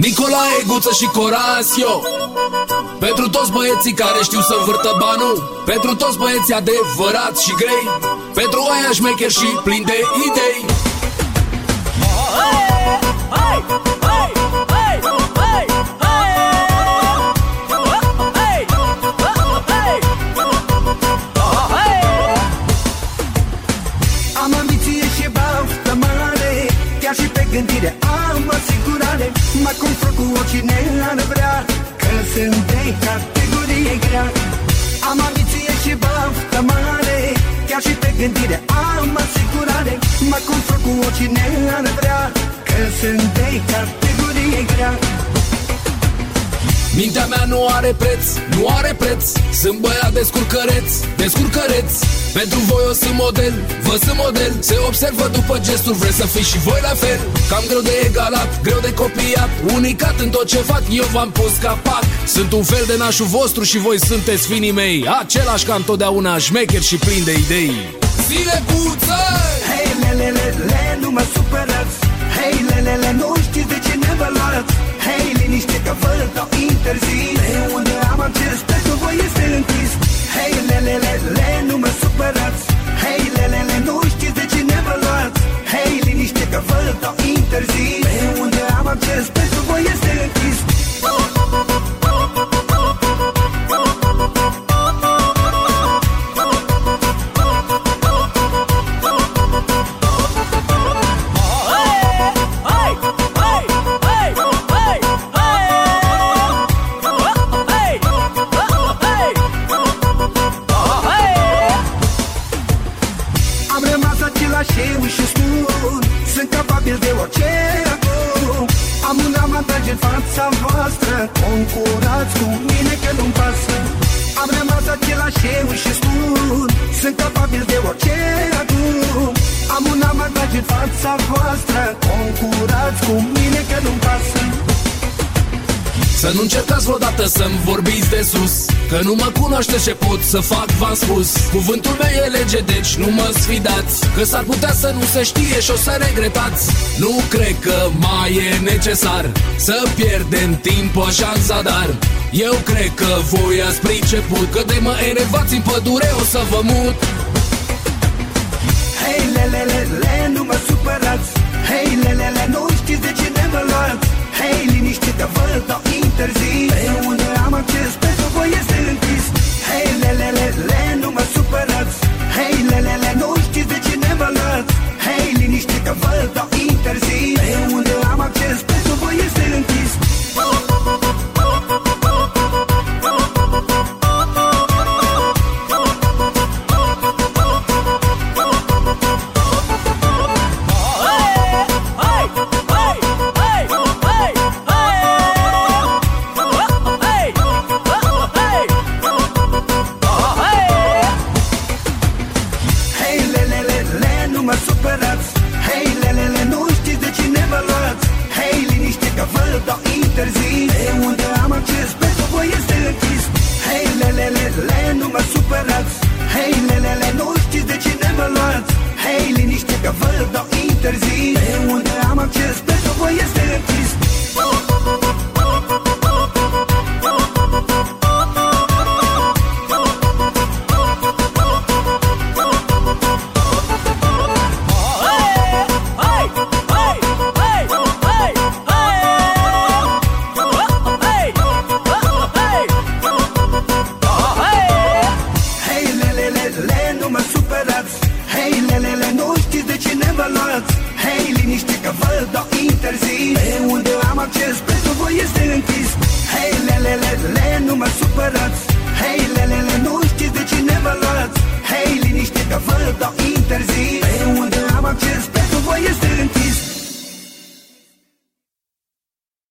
Nicolae, Guță și Corasio. Pentru toți băieții care știu să învârtă banul Pentru toți băieții adevărați și grei Pentru aia șmecher și plin de idei Mă confrunt cu oricine ar vrea Că sunt de categorie grea. Am ambiție și baftă mare Chiar și pe gândire am asigurare. Mă confrunt cu oricine ar vrea Că sunt de categorie grea Mintea mea nu are preț, nu are preț. Sunt băiat descurcăreț, descurcăreț. Pentru voi o sunt model, vă sunt model. Se observă după gesturi, vreți să fiți și voi la fel. Cam greu de egalat, greu de copiat. Unicat în tot ce fac, eu v-am pus capac Sunt un fel de nașul vostru și voi sunteți finii mei. Același ca întotdeauna, șmecher și plin de idei. Zile puță! Hei, le, le, le, le, nu mă supărați le, le, le, le, nu mă supărați. Hei, le, le, le, nu știți de ce ne vă luați. Hei, liniște că vă dau interzis. De unde am acces pentru voi capabil de orice acum Am un avantaj în fața voastră Concurați cu mine că nu-mi pasă. Am rămas același eu și spun Sunt capabil de orice acum. Am un avantaj în fața voastră Concurați cu mine că nu-mi pasă Să nu încercați vreodată să-mi vorbiți de sus Că nu mă cunoaște ce pot să fac, v-am spus. Cuvântul meu e lege, deci nu mă sfidați Că s-ar putea să nu se știe și o să regretați. Nu cred că mai e necesar Să pierdem timp așa în zadar Eu cred că voi ați priceput Că de mă enervați în pădure o să vă mut dau interzis. De unde am acces? Pentru voi este închis Hei, le, le, le, le, nu mă supărați. Hei, le, le, le, nu știți de cine vă luați Hei, liniște că vă dau interzis. De unde am acces? Pentru voi este de cine vă luați Hei, liniște că vă dau interzis. De unde am acces pentru voi este